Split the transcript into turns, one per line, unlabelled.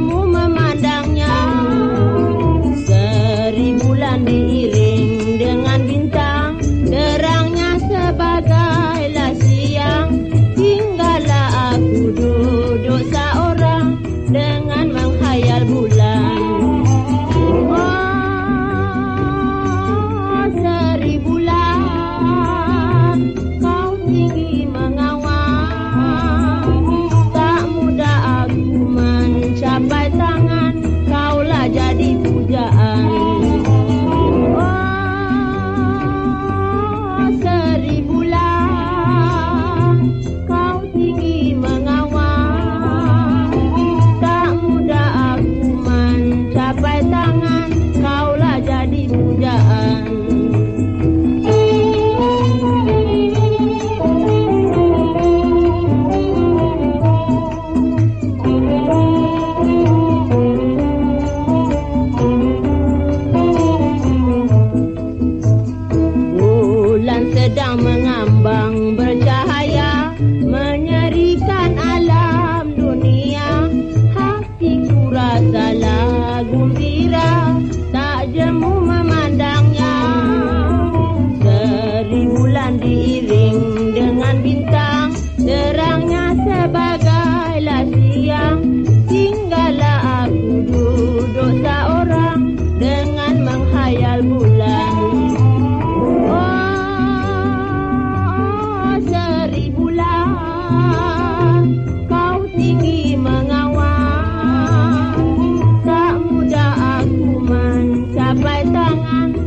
mundo. đồ.